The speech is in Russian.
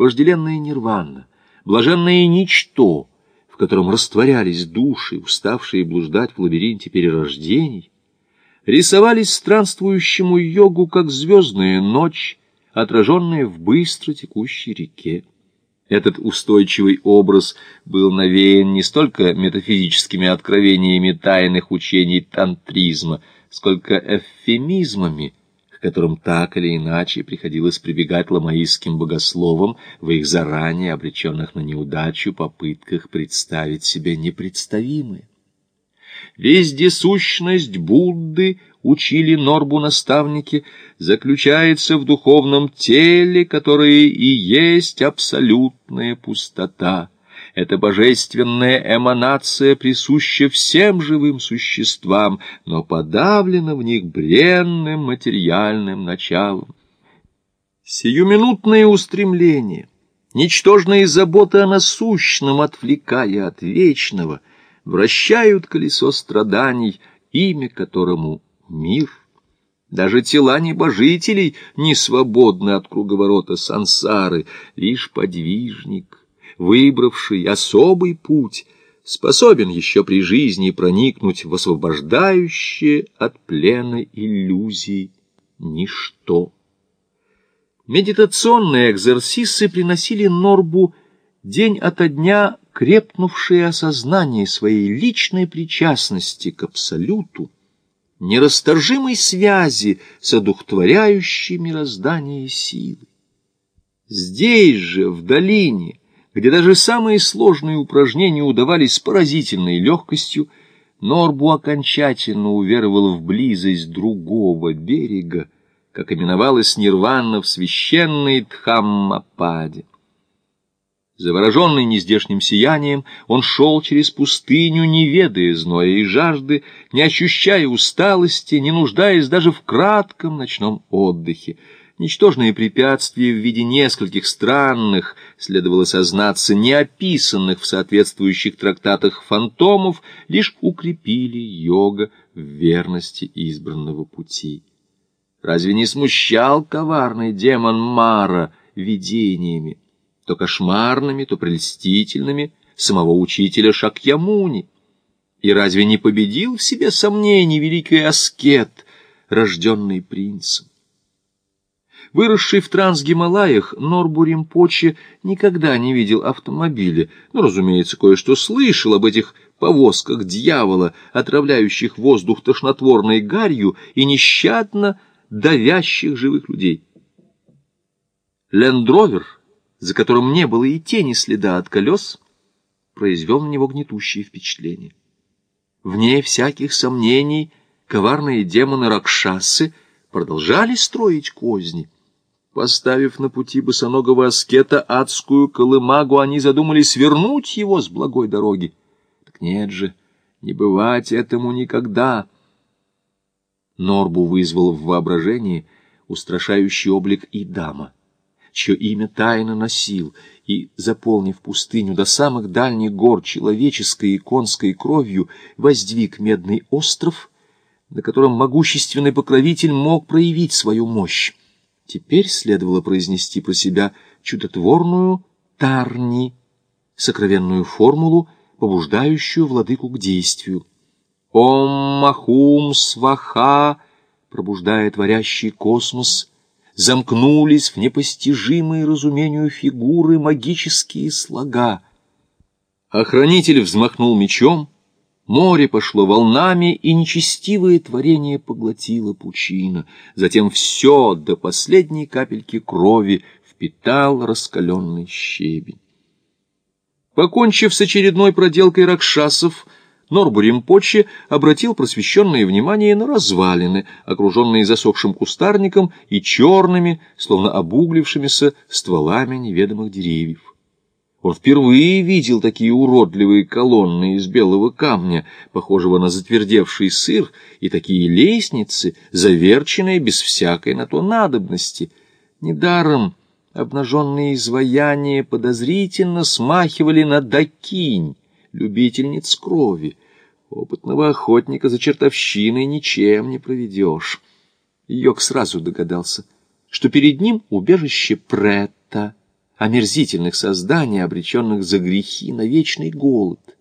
вожделенная нирвана, блаженное ничто, в котором растворялись души, уставшие блуждать в лабиринте перерождений, рисовались странствующему йогу, как звездная ночь, отраженная в быстро текущей реке. Этот устойчивый образ был навеян не столько метафизическими откровениями тайных учений тантризма, сколько эвфемизмами, которым так или иначе приходилось прибегать ламаистским богословам в их заранее обреченных на неудачу попытках представить себе непредставимое. Вездесущность Будды, учили Норбу наставники, заключается в духовном теле, которое и есть абсолютная пустота. Эта божественная эманация присуща всем живым существам, но подавлена в них бренным материальным началом. Сиюминутные устремления, ничтожные заботы о насущном, отвлекая от вечного — вращают колесо страданий, имя которому — мир. Даже тела небожителей не свободны от круговорота сансары, лишь подвижник, выбравший особый путь, способен еще при жизни проникнуть в освобождающее от плена иллюзий ничто. Медитационные экзерсисы приносили Норбу день ото дня крепнувшее осознание своей личной причастности к Абсолюту, нерасторжимой связи с одухотворяющей мироздание силой. Здесь же, в долине, где даже самые сложные упражнения удавались с поразительной легкостью, Норбу окончательно уверовал в близость другого берега, как именовалось нирвана в священной Дхаммападе. Завороженный нездешним сиянием, он шел через пустыню, не ведая зноя и жажды, не ощущая усталости, не нуждаясь даже в кратком ночном отдыхе. Ничтожные препятствия в виде нескольких странных, следовало сознаться, неописанных в соответствующих трактатах фантомов, лишь укрепили йога в верности избранного пути. Разве не смущал коварный демон Мара видениями? то кошмарными, то прельстительными, самого учителя Шакьямуни. И разве не победил в себе сомнений великий аскет, рожденный принцем? Выросший в Трансгималаях, Норбу Римпоче никогда не видел автомобиля, но, разумеется, кое-что слышал об этих повозках дьявола, отравляющих воздух тошнотворной гарью и нещадно давящих живых людей. Лендровер — за которым не было и тени следа от колес, произвел на него гнетущее впечатление. Вне всяких сомнений коварные демоны Ракшасы продолжали строить козни. Поставив на пути босоногого аскета адскую колымагу, они задумали свернуть его с благой дороги. Так нет же, не бывать этому никогда. Норбу вызвал в воображении устрашающий облик и дама чье имя тайно носил, и, заполнив пустыню до самых дальних гор человеческой и конской кровью, воздвиг медный остров, на котором могущественный покровитель мог проявить свою мощь. Теперь следовало произнести про себя чудотворную Тарни, сокровенную формулу, побуждающую владыку к действию. «Ом Махум Сваха» пробуждая творящий космос — замкнулись в непостижимые разумению фигуры магические слога. Охранитель взмахнул мечом, море пошло волнами, и нечестивое творение поглотило пучина. Затем все до последней капельки крови впитал раскаленный щебень. Покончив с очередной проделкой ракшасов, Норбу Римпоче обратил просвещенное внимание на развалины, окруженные засохшим кустарником и черными, словно обуглившимися стволами неведомых деревьев. Он впервые видел такие уродливые колонны из белого камня, похожего на затвердевший сыр, и такие лестницы, заверченные без всякой на то надобности. Недаром обнаженные изваяния подозрительно смахивали на дакинь, любительниц крови. Опытного охотника за чертовщиной ничем не проведешь. Йог сразу догадался, что перед ним убежище Претта, омерзительных созданий, обреченных за грехи на вечный голод.